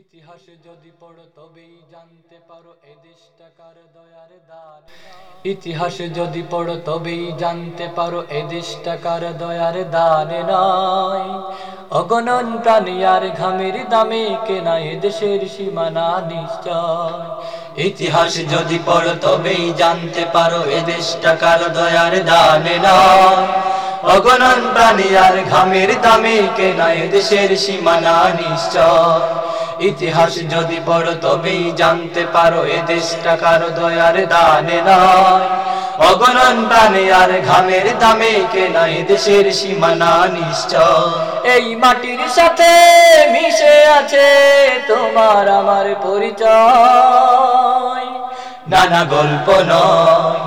ইতিহাসে যদি পড়ো তবেই জানতে পারো এদেশটা কার দয়ার দান। ইতিহাসে যদি পড়ো তবেই জানতে পারো এদেশটা কার দয়ার দানে নয় অগণন প্রাণী আর ঘামের দামে কেনা এদেশের সীমানা নিশ্চয়। ইতিহাস যদি পড়ো তবেই জানতে পারো এদেশটা কার দয়ার দানে নয় অগণন প্রাণী আর ঘামের দামে কেনা এদেশের সীমানা নিশ্চয়। ইতিহাস যদি পড়ো তবেই জানতে পারো, এ দেশটা কারও দয়ার দানে নয়। অগণন প্রাণে আর ঘামের দামে কেনা এ দেশের সীমানা নিশ্চয়। এই মাটির সাথে মিশে আছে তোমার আমার পরিচয়। নানা গল্প নয়,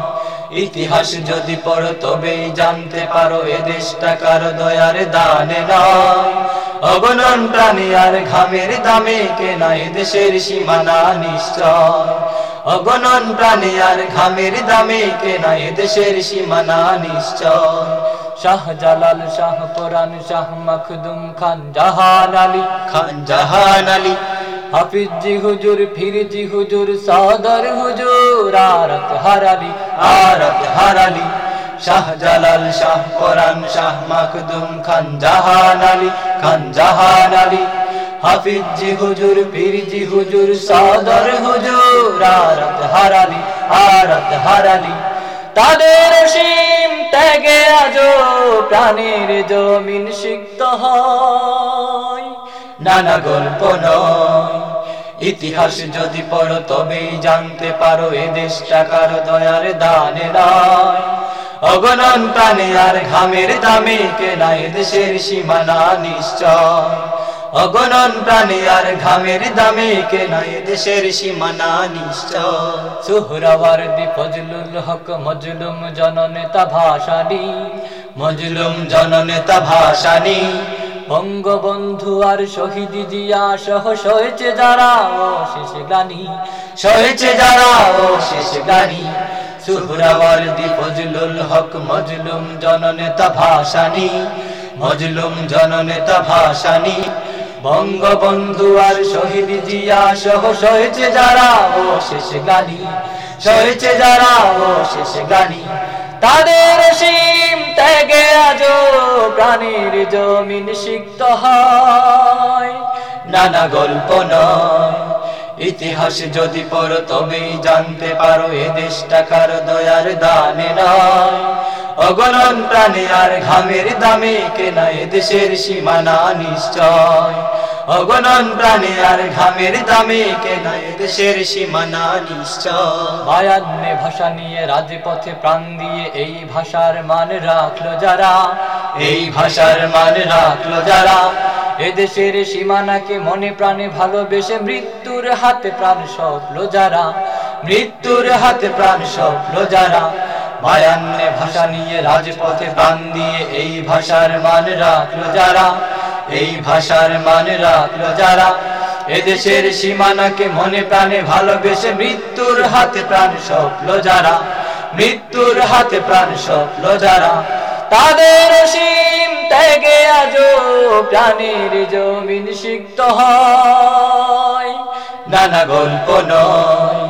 ইতিহাস যদি পড়ো তবেই জানতে পারো, এ দেশটা কারও দয়ার দানে নয়। অগণন প্রাণী আর ঘামের দামে কেনা দেশের সীমানা নিশ্চয়। অগণন প্রাণী আর ঘামের দামে কেনা দেশের সীমানা নিশ্চয়। শাহ জালাল, শাহ পরান শাহ মখদুম খান জাহান আলী খান জাহান আলী। হাফিজ হুজুর ফির জি হুজুর, সাদর হুজুর আরত হারালি আরত হারালি শাহ জালাল, শাহ পরান শাহ মাকদুম খান জাহান আলী। খান জাহান আলী। হাফিজ জি হুজুর পীর জি হুজুর, সাদর হুজুর, আরত হারালি আরত হারালি তাদের সীম ত্যাগে আজ প্রাণীর জমিন সিক্ত হয়। নানা গল্প নয়, ইতিহাস যদি পড়ো তবেই জানতে পারো এ দেশটা কারও দয়ার দানে। অগণন প্রাণে আর ঘামের দামে কেনা দেশের সীমানা নিশ্চয়। অগণন প্রাণে আর ঘামের দামে কেনা দেশের সীমানা নিশ্চয়। সুহরাওয়ার্দি ফজলুল হক মজলুম জননেতা ভাষানি মজলুম জননেতা ভাষানি বঙ্গবন্ধু আর শহীদ জিয়া সহ সয়েছে যারা শেষ গানি সয়েছে যারা শেষ গানি। সুহরাওয়ার্দি ফজলুল হক, মজলুম জননেতা ভাষানি মজলুম জননেতা ভাষানি বঙ্গবন্ধু আর শহীদ জিয়া সহ সয়েছে যারা ও শেষ গানি সয়েছে যারা ও শেষ গানি তাদের সীম ত্যাগে আজ প্রাণীর জমিন সিক্ত হয়। নানা গল্প নয় ইতিহাস যদি পড়ো, তবেই জানতে পারো, এ দেশটা কার দয়ার দানে নয়। অগণন প্রাণে আর ঘামের দামে কেনা, এ দেশের সীমানা নিশ্চয়। অগণন প্রাণে আর ঘামের দামে এ দেশের সীমানা নিশ্চয়। বায়ান্নে ভাষা নিয়ে রাজপথে প্রাণ দিয়ে এই ভাষার মান রাখল যারা, এই ভাষার মান রাখল যারা। এদেশের সীমানাকে মনে প্রাণে ভালোবেসে মৃত্যুর হাতে প্রাণ স্বপ্ন যারা, মৃত্যুর হাতে প্রাণ স্বপ্ন যারা। বায়ান্নে ভাষা নিয়ে রাজপথে প্রাণ দিয়ে এই ভাষার মান রাখল যারা এই ভাষার মান রাখল যারা, এদেশের সীমানাকে মনে প্রাণে ভালোবেসে মৃত্যুর হাতে প্রাণ স্বপ্ন যারা, মৃত্যুর হাতে প্রাণ স্বপ্ন যারা, তাদের সীম ত্যাগে আজ প্রাণীর জমিন সিক্ত হয়। নানা গল্প নয়,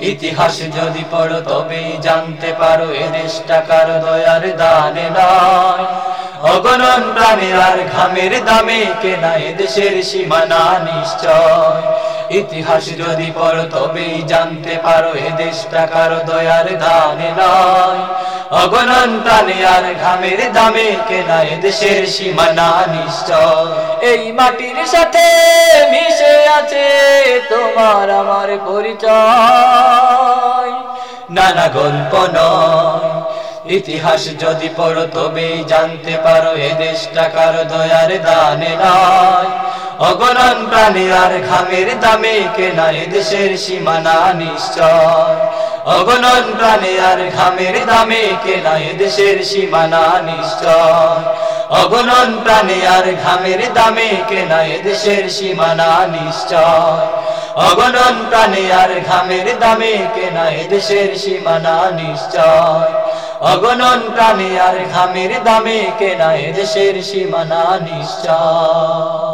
ইতিহাস যদি পড়ো তবেই জানতে পারো এদেশটা দেশটা কার দয়ার দানে নয়। অগণন প্রাণে আর ঘামের দামে কেনা এ দেশের সীমানা নিশ্চয়। ইতিহাস যদি পড়ো, তবেই জানতে পারো এ দেশটা কারও দয়ার দানে নয়। অগণন প্রাণে আর ঘামের দামে কেনা এ দেশের সীমানা নিশ্চয়। এই মাটির সাথে মিশে আছে তোমার আমার পরিচয়। নানা গল্প নয় ইতিহাস যদি পড়ো তবেই জানতে পারো এ দেশটা কারও দয়ার দানে নয়। অগণন প্রাণী আর ঘামের দামে কেনা এ দেশের সীমানা নিশ্চয়। অগণন প্রাণী আর ঘামের দামে কেনা এ দেশের সীমানা নিশ্চয়। অগণন প্রাণী আর ঘামের দামে কেনা দেশের সীমানা নিশ্চয়। অগণন প্রাণী আর ঘামের দামে কেনা দেশের সীমানা নিশ্চয়। অগণন প্রাণী আর ঘামের দামে কেনা দেশের সীমানা নিশ্চয়।